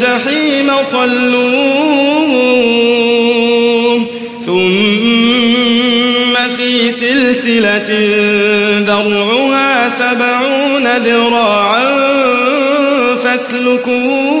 الجحيم صلوه. ثم في سلسلة ذرعها سبعون ذراعا فاسلكوه.